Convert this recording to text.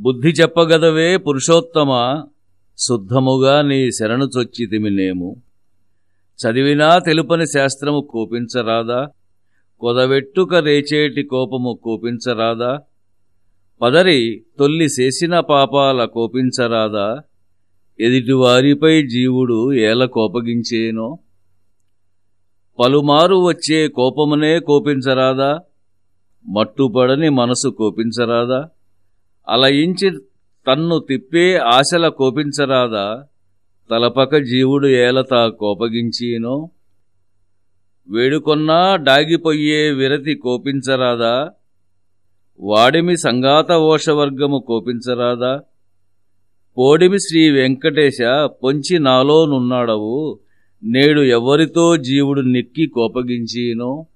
బుద్ధి చెప్పగదవే పురుషోత్తమ శుద్ధముగా నీ శరణు చొచ్చితిమినేము చదివినా తెలుపని శాస్త్రము కోపించరాదా? కొదవెట్టుక రేచేటి కోపము కోపించరాదా? పదరి తొల్లి చేసిన పాపాల కోపించరాదా? ఎదుటివారిపై జీవుడు ఏల కోపగించేనో? పలుమారు వచ్చే కోపమునే కోపించరాదా? మట్టుపడని మనసు కోపించరాదా? అలయించి తన్ను తిప్పే ఆశల కోపించరాదా? తలపక జీవుడు ఏలత కోపగించినో? వేడుకొన్నా డాగిపోయే విరతి కోపించరాదా? వాడిమి సంగాత ఓషవర్గము కోపించరాదా? పోడిమి శ్రీ వెంకటేశ పొంచి నాలోనున్నాడవు? నేడు ఎవరితో జీవుడు నెక్కి కోపగించినో?